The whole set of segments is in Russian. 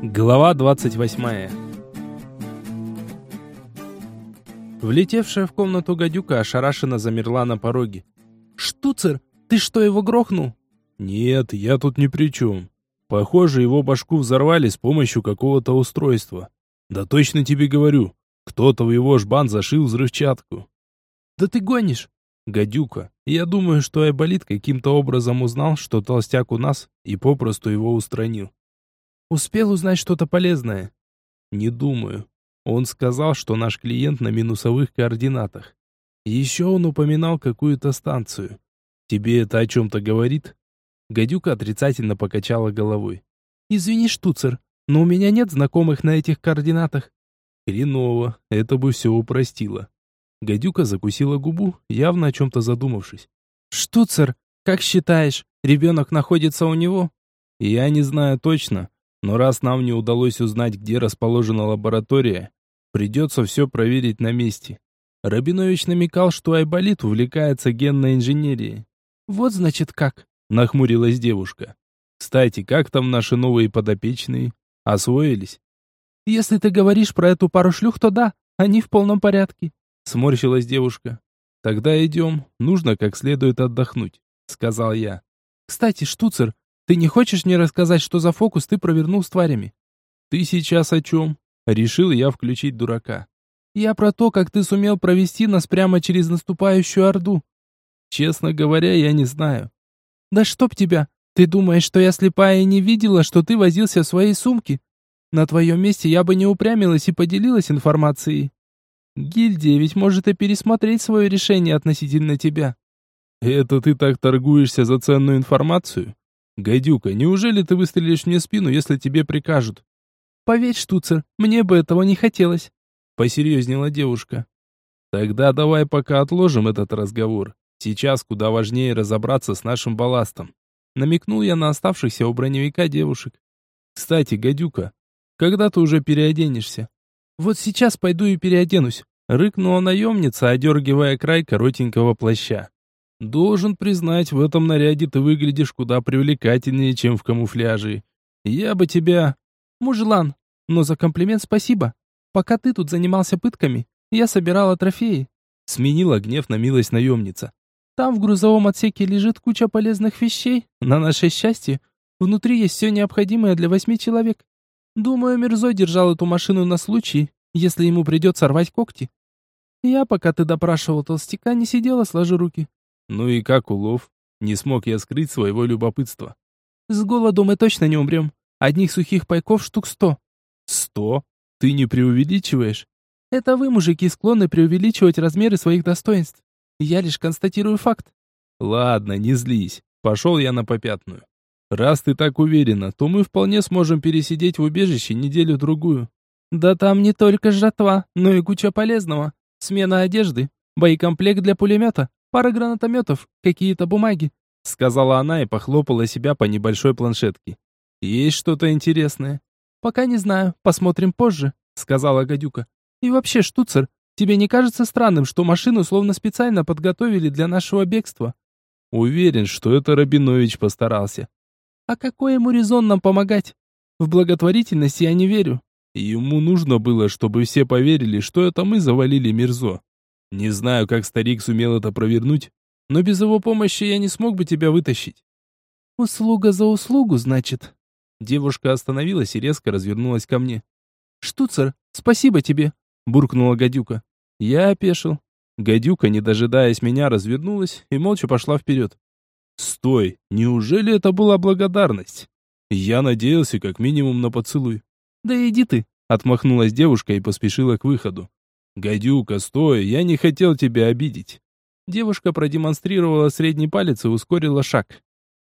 Глава 28 Влетевшая в комнату гадюка ошарашенно замерла на пороге. «Штуцер, ты что, его грохнул?» «Нет, я тут ни при чем. Похоже, его башку взорвали с помощью какого-то устройства. Да точно тебе говорю, кто-то в его жбан зашил взрывчатку». «Да ты гонишь!» «Гадюка, я думаю, что Айболит каким-то образом узнал, что толстяк у нас, и попросту его устранил. Успел узнать что-то полезное? Не думаю. Он сказал, что наш клиент на минусовых координатах. Еще он упоминал какую-то станцию. Тебе это о чем-то говорит? Гадюка отрицательно покачала головой. Извини, штуцер, но у меня нет знакомых на этих координатах. Хреново, это бы все упростило. Гадюка закусила губу, явно о чем-то задумавшись. «Штуцер, как считаешь, ребенок находится у него?» «Я не знаю точно, но раз нам не удалось узнать, где расположена лаборатория, придется все проверить на месте. Рабинович намекал, что Айболит увлекается генной инженерией. «Вот значит как», — нахмурилась девушка. «Кстати, как там наши новые подопечные? Освоились?» «Если ты говоришь про эту пару шлюх, то да, они в полном порядке», — сморщилась девушка. «Тогда идем, нужно как следует отдохнуть», — сказал я. «Кстати, штуцер, ты не хочешь мне рассказать, что за фокус ты провернул с тварями? Ты сейчас о чем? Решил я включить дурака. Я про то, как ты сумел провести нас прямо через наступающую орду. Честно говоря, я не знаю. Да чтоб тебя! Ты думаешь, что я слепая и не видела, что ты возился в своей сумке? На твоем месте я бы не упрямилась и поделилась информацией. Гильдия ведь может и пересмотреть свое решение относительно тебя. Это ты так торгуешься за ценную информацию? «Гадюка, неужели ты выстрелишь мне в спину, если тебе прикажут?» «Поверь, штуцер, мне бы этого не хотелось», — посерьезнела девушка. «Тогда давай пока отложим этот разговор. Сейчас куда важнее разобраться с нашим балластом». Намекнул я на оставшихся у броневика девушек. «Кстати, гадюка, когда ты уже переоденешься?» «Вот сейчас пойду и переоденусь», — рыкнула наемница, одергивая край коротенького плаща. Должен признать, в этом наряде ты выглядишь куда привлекательнее, чем в камуфляже. Я бы тебя... Мужлан, но за комплимент спасибо. Пока ты тут занимался пытками, я собирала трофеи. Сменила гнев на милость наемница. Там в грузовом отсеке лежит куча полезных вещей. На наше счастье, внутри есть все необходимое для восьми человек. Думаю, Мирзой держал эту машину на случай, если ему придется рвать когти. Я, пока ты допрашивал толстяка, не сидела сложи руки. Ну и как улов? Не смог я скрыть своего любопытства. С голоду мы точно не умрем. Одних сухих пайков штук сто. Сто? Ты не преувеличиваешь? Это вы, мужики, склонны преувеличивать размеры своих достоинств. Я лишь констатирую факт. Ладно, не злись. Пошел я на попятную. Раз ты так уверена, то мы вполне сможем пересидеть в убежище неделю-другую. Да там не только жратва, но и куча полезного. Смена одежды, боекомплект для пулемета, пара гранатометов, какие-то бумаги», — сказала она и похлопала себя по небольшой планшетке. «Есть что-то интересное?» «Пока не знаю, посмотрим позже», — сказала гадюка. «И вообще, штуцер, тебе не кажется странным, что машину словно специально подготовили для нашего бегства?» «Уверен, что это Рабинович постарался». «А какой ему резон нам помогать? В благотворительность я не верю». Ему нужно было, чтобы все поверили, что это мы завалили Мирзо. Не знаю, как старик сумел это провернуть, но без его помощи я не смог бы тебя вытащить. Услуга за услугу, значит. Девушка остановилась и резко развернулась ко мне. Штуцер, спасибо тебе, буркнула гадюка. Я опешил. Гадюка, не дожидаясь меня, развернулась и молча пошла вперед. Стой, неужели это была благодарность? Я надеялся как минимум на поцелуй. Да иди ты, отмахнулась девушка и поспешила к выходу. «Гадюка, стой, я не хотел тебя обидеть». Девушка продемонстрировала средний палец и ускорила шаг.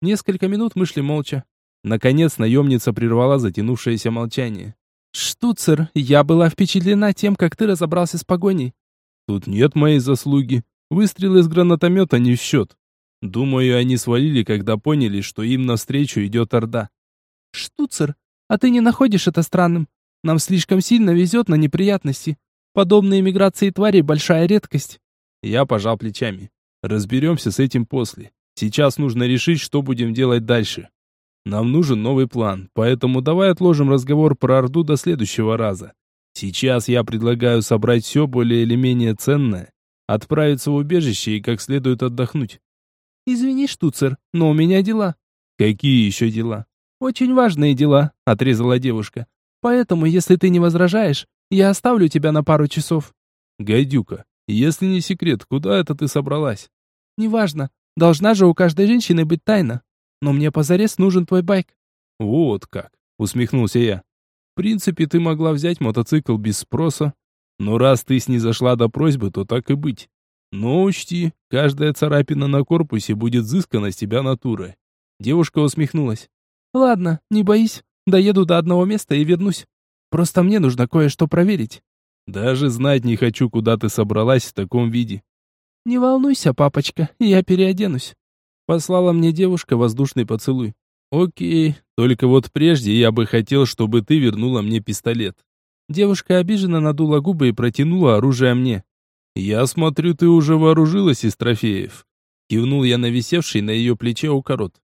Несколько минут мы шли молча. Наконец наемница прервала затянувшееся молчание. «Штуцер, я была впечатлена тем, как ты разобрался с погоней». «Тут нет моей заслуги. Выстрел из гранатомета не в счет. Думаю, они свалили, когда поняли, что им навстречу идет Орда». «Штуцер, а ты не находишь это странным? Нам слишком сильно везет на неприятности. Подобные миграции тварей большая редкость. Я пожал плечами. Разберемся с этим после. Сейчас нужно решить, что будем делать дальше. Нам нужен новый план, поэтому давай отложим разговор про Орду до следующего раза. Сейчас я предлагаю собрать все более или менее ценное, отправиться в убежище и как следует отдохнуть. Извини, штуцер, но у меня дела. Какие еще дела? Очень важные дела, отрезала девушка. Поэтому, если ты не возражаешь, я оставлю тебя на пару часов. Гадюка, если не секрет, куда это ты собралась? Неважно. Должна же у каждой женщины быть тайна. Но мне позарез нужен твой байк. Вот как, усмехнулся я. В принципе, ты могла взять мотоцикл без спроса. Но раз ты снизошла до просьбы, то так и быть. Но учти, каждая царапина на корпусе будет взыскана с тебя натурой. Девушка усмехнулась. Ладно, не боись. Доеду до одного места и вернусь. Просто мне нужно кое-что проверить. Даже знать не хочу, куда ты собралась в таком виде. Не волнуйся, папочка, я переоденусь. Послала мне девушка воздушный поцелуй. Окей, только вот прежде я бы хотел, чтобы ты вернула мне пистолет. Девушка обиженно надула губы и протянула оружие мне. Я смотрю, ты уже вооружилась из трофеев. Кивнул я на висевший на ее плече укорот.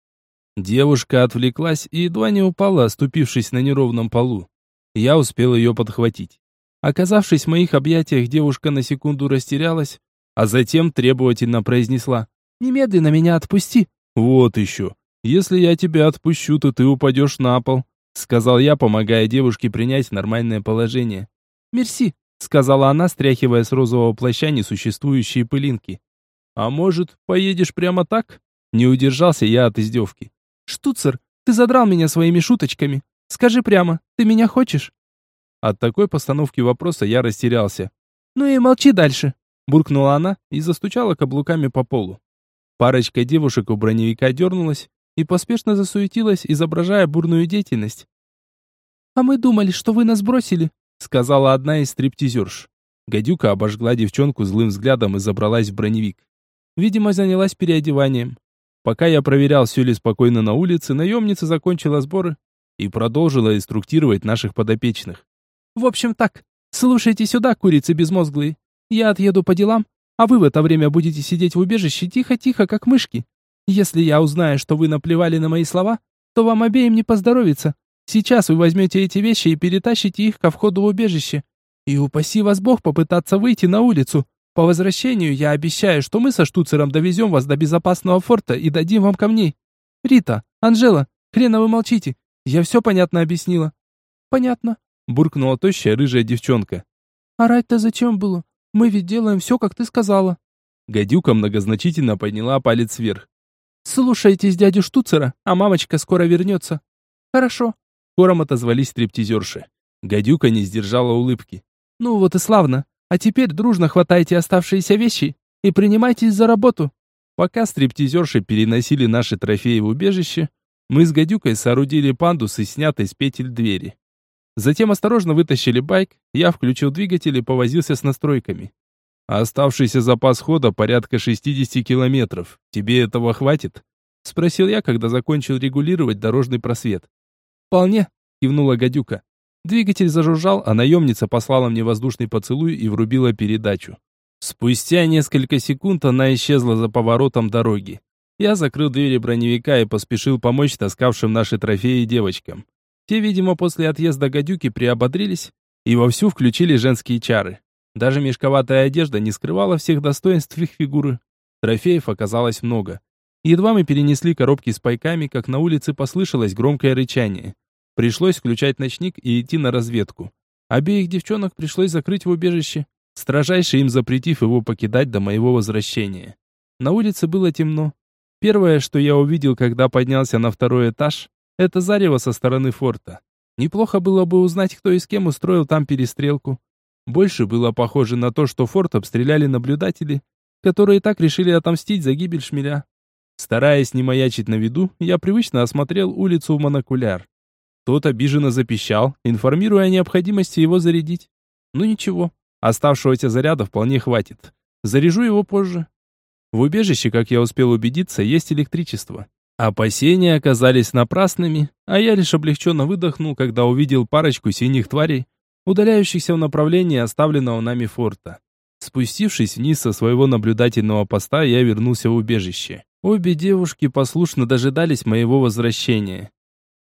Девушка отвлеклась и едва не упала, оступившись на неровном полу. Я успел ее подхватить. Оказавшись в моих объятиях, девушка на секунду растерялась, а затем требовательно произнесла «Немедленно меня отпусти». «Вот еще. Если я тебя отпущу, то ты упадешь на пол», сказал я, помогая девушке принять нормальное положение. «Мерси», сказала она, стряхивая с розового плаща несуществующие пылинки. «А может, поедешь прямо так?» Не удержался я от издевки. «Штуцер, ты задрал меня своими шуточками. Скажи прямо, ты меня хочешь?» От такой постановки вопроса я растерялся. «Ну и молчи дальше», — буркнула она и застучала каблуками по полу. Парочка девушек у броневика дернулась и поспешно засуетилась, изображая бурную деятельность. «А мы думали, что вы нас бросили», — сказала одна из стриптизерш. Гадюка обожгла девчонку злым взглядом и забралась в броневик. Видимо, занялась переодеванием. Пока я проверял, все ли спокойно на улице, наемница закончила сборы и продолжила инструктировать наших подопечных. «В общем так, слушайте сюда, курицы безмозглые. Я отъеду по делам, а вы в это время будете сидеть в убежище тихо-тихо, как мышки. Если я узнаю, что вы наплевали на мои слова, то вам обеим не поздоровится. Сейчас вы возьмете эти вещи и перетащите их ко входу в убежище. И упаси вас Бог попытаться выйти на улицу. По возвращению я обещаю, что мы со штуцером довезем вас до безопасного форта и дадим вам камней. Рита, Анжела, хрена вы молчите. Я все понятно объяснила. Понятно, буркнула тощая рыжая девчонка. Орать-то зачем было? Мы ведь делаем все, как ты сказала. Гадюка многозначительно подняла палец вверх. Слушайтесь дядю Штуцера, а мамочка скоро вернется. Хорошо. Хором отозвались стриптизерши. Гадюка не сдержала улыбки. Ну вот и славно. А теперь дружно хватайте оставшиеся вещи и принимайтесь за работу. Пока стриптизерши переносили наши трофеи в убежище, мы с гадюкой соорудили пандус из снятой с петель двери. Затем осторожно вытащили байк, я включил двигатель и повозился с настройками. Оставшийся запас хода порядка 60 километров. Тебе этого хватит? Спросил я, когда закончил регулировать дорожный просвет. Вполне, кивнула гадюка. Двигатель зажужжал, а наемница послала мне воздушный поцелуй и врубила передачу. Спустя несколько секунд она исчезла за поворотом дороги. Я закрыл двери броневика и поспешил помочь таскавшим наши трофеи девочкам. Те, видимо, после отъезда гадюки приободрились и вовсю включили женские чары. Даже мешковатая одежда не скрывала всех достоинств их фигуры. Трофеев оказалось много. Едва мы перенесли коробки с пайками, как на улице послышалось громкое рычание. Пришлось включать ночник и идти на разведку. Обеих девчонок пришлось закрыть в убежище, строжайше им запретив его покидать до моего возвращения. На улице было темно. Первое, что я увидел, когда поднялся на второй этаж, это зарево со стороны форта. Неплохо было бы узнать, кто и с кем устроил там перестрелку. Больше было похоже на то, что форт обстреляли наблюдатели, которые так решили отомстить за гибель шмеля. Стараясь не маячить на виду, я привычно осмотрел улицу в монокуляр. Тот обиженно запищал, информируя о необходимости его зарядить. Ну ничего, оставшегося заряда вполне хватит. Заряжу его позже. В убежище, как я успел убедиться, есть электричество. Опасения оказались напрасными, а я лишь облегченно выдохнул, когда увидел парочку синих тварей, удаляющихся в направлении оставленного нами форта. Спустившись вниз со своего наблюдательного поста, я вернулся в убежище. Обе девушки послушно дожидались моего возвращения.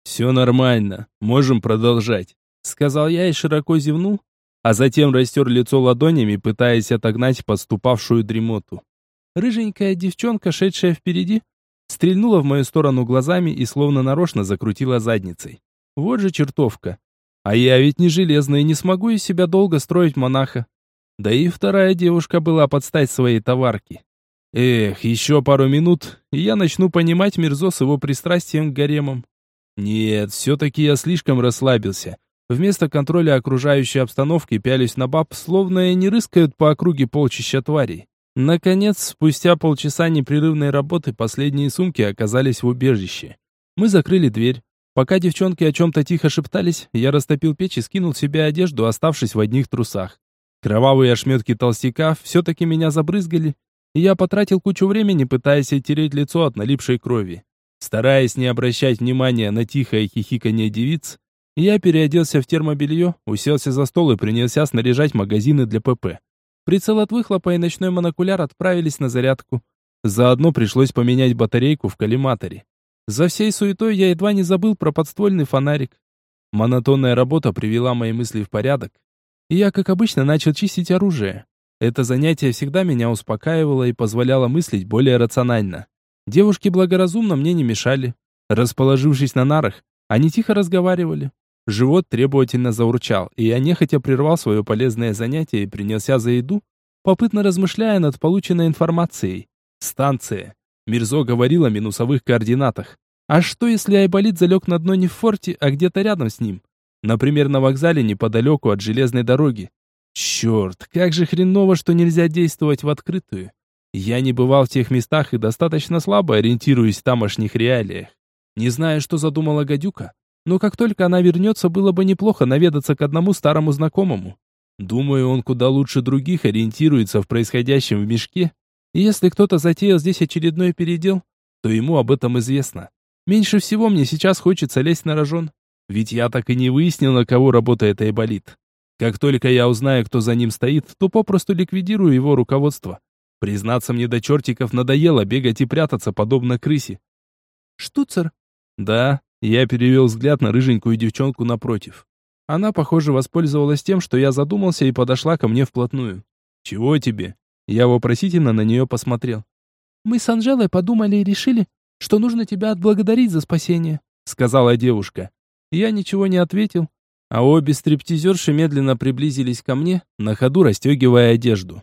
Все нормально, можем продолжать, сказал я и широко зевнул, а затем растер лицо ладонями, пытаясь отогнать подступавшую дремоту. Рыженькая девчонка, шедшая впереди, стрельнула в мою сторону глазами и словно нарочно закрутила задницей. Вот же чертовка. А я ведь не железный не смогу из себя долго строить монаха. Да и вторая девушка была под стать своей товарки. Эх, еще пару минут, и я начну понимать Мирзо с его пристрастием к гаремам. Нет, все-таки я слишком расслабился. Вместо контроля окружающей обстановки пялись на баб, словно и не рыскают по округе полчища тварей. Наконец, спустя полчаса непрерывной работы, последние сумки оказались в убежище. Мы закрыли дверь. Пока девчонки о чем-то тихо шептались, я растопил печь и скинул себе одежду, оставшись в одних трусах. Кровавые ошметки толстяка все-таки меня забрызгали, и я потратил кучу времени, пытаясь оттереть лицо от налипшей крови. Стараясь не обращать внимания на тихое хихиканье девиц, я переоделся в термобелье, уселся за стол и принялся снаряжать магазины для ПП. Прицел от выхлопа и ночной монокуляр отправились на зарядку. Заодно пришлось поменять батарейку в коллиматоре. За всей суетой я едва не забыл про подствольный фонарик. Монотонная работа привела мои мысли в порядок. И я, как обычно, начал чистить оружие. Это занятие всегда меня успокаивало и позволяло мыслить более рационально. Девушки благоразумно мне не мешали. Расположившись на нарах, они тихо разговаривали. Живот требовательно заурчал, и я нехотя прервал свое полезное занятие и принялся за еду, попытно размышляя над полученной информацией. Станция. Мирзо говорил о минусовых координатах. А что, если Айболит залег на дно не в форте, а где-то рядом с ним? Например, на вокзале неподалеку от железной дороги. Черт, как же хреново, что нельзя действовать в открытую. Я не бывал в тех местах и достаточно слабо ориентируюсь в тамошних реалиях. Не знаю, что задумала гадюка, но как только она вернется, было бы неплохо наведаться к одному старому знакомому. Думаю, он куда лучше других ориентируется в происходящем в мешке, и если кто-то затеял здесь очередной передел, то ему об этом известно. Меньше всего мне сейчас хочется лезть на рожон, ведь я так и не выяснил, на кого работает Айболит. Как только я узнаю, кто за ним стоит, то попросту ликвидирую его руководство. Признаться мне до чертиков надоело бегать и прятаться, подобно крысе. «Штуцер?» «Да», я перевел взгляд на рыженькую девчонку напротив. Она, похоже, воспользовалась тем, что я задумался и подошла ко мне вплотную. «Чего тебе?» Я вопросительно на нее посмотрел. «Мы с Анжелой подумали и решили, что нужно тебя отблагодарить за спасение», сказала девушка. Я ничего не ответил, а обе стриптизерши медленно приблизились ко мне, на ходу расстегивая одежду.